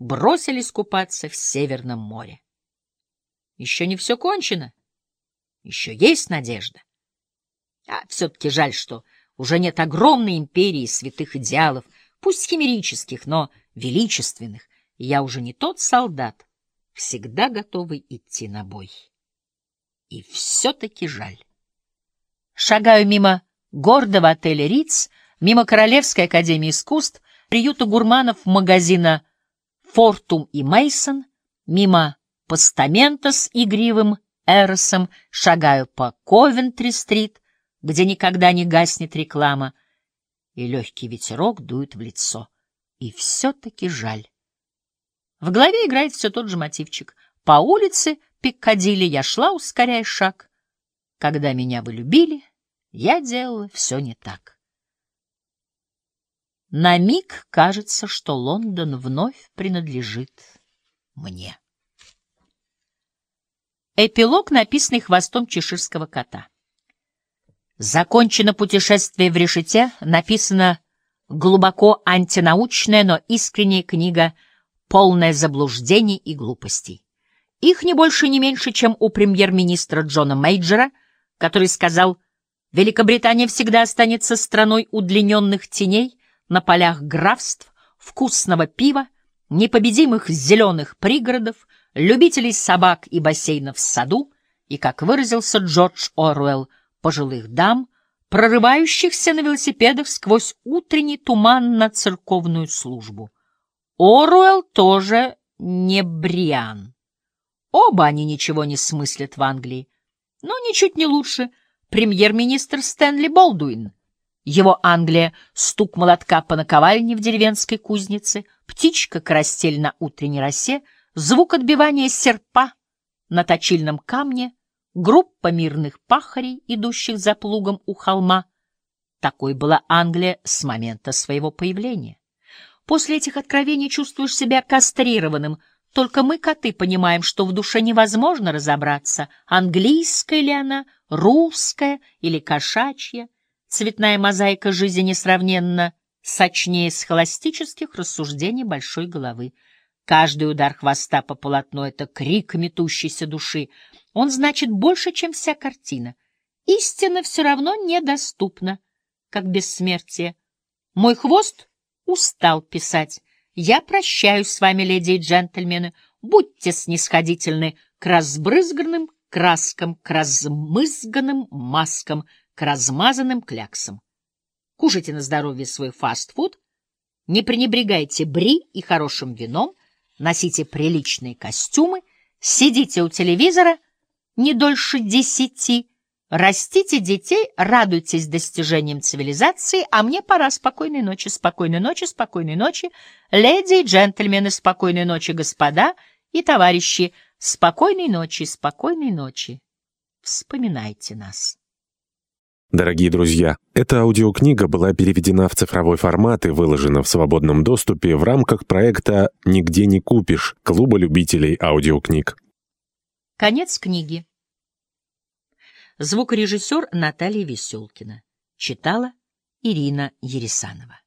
бросились купаться в Северном море. Еще не все кончено. Еще есть надежда. А все-таки жаль, что уже нет огромной империи святых идеалов, пусть химерических, но величественных, я уже не тот солдат, всегда готовый идти на бой. И все-таки жаль. Шагаю мимо гордого отеля «Риц», мимо Королевской академии искусств, приюта гурманов магазина «Фортум» и «Мейсон», мимо постамента с игривым Эросом, шагаю по Ковентри-стрит, где никогда не гаснет реклама, и легкий ветерок дует в лицо. И все-таки жаль. В голове играет все тот же мотивчик. По улице Пиккадилли я шла, ускоряя шаг. Когда меня вы любили, я делала все не так. На миг кажется, что Лондон вновь принадлежит мне. Эпилог, написанный хвостом чеширского кота. Закончено путешествие в решете, написана глубоко антинаучная, но искренняя книга, полная заблуждений и глупостей. Их не больше, не меньше, чем у премьер-министра Джона Мейджера, который сказал, «Великобритания всегда останется страной удлиненных теней на полях графств, вкусного пива, непобедимых зеленых пригородов, любителей собак и бассейнов в саду, и, как выразился Джордж Оруэлл, пожилых дам, прорывающихся на велосипедах сквозь утренний туман на церковную службу. Оруэлл тоже не Бриан. Оба они ничего не смыслят в Англии, но ничуть не лучше премьер-министр Стэнли Болдуин. Его Англия — стук молотка по наковальне в деревенской кузнице, птичка-карастель на утренней росе — звук отбивания серпа на точильном камне, группа мирных пахарей, идущих за плугом у холма. Такой была Англия с момента своего появления. После этих откровений чувствуешь себя кастрированным. Только мы, коты, понимаем, что в душе невозможно разобраться, английская ли она, русская или кошачья. Цветная мозаика жизни несравненно сочнее схоластических рассуждений большой головы. Каждый удар хвоста по полотну — это крик метущейся души. Он значит больше, чем вся картина. Истина все равно недоступна, как бессмертие. Мой хвост устал писать. Я прощаюсь с вами, леди и джентльмены. Будьте снисходительны к разбрызганным краскам, к размызганным маскам, к размазанным кляксам. Кушайте на здоровье свой фастфуд, не пренебрегайте бри и хорошим вином, носите приличные костюмы, сидите у телевизора не дольше десяти, растите детей, радуйтесь достижениям цивилизации, а мне пора. Спокойной ночи, спокойной ночи, спокойной ночи, леди и джентльмены, спокойной ночи, господа и товарищи, спокойной ночи, спокойной ночи. Вспоминайте нас. Дорогие друзья, эта аудиокнига была переведена в цифровой формат и выложена в свободном доступе в рамках проекта «Нигде не купишь» Клуба любителей аудиокниг. Конец книги. Звукорежиссер Наталья Веселкина. Читала Ирина Ересанова.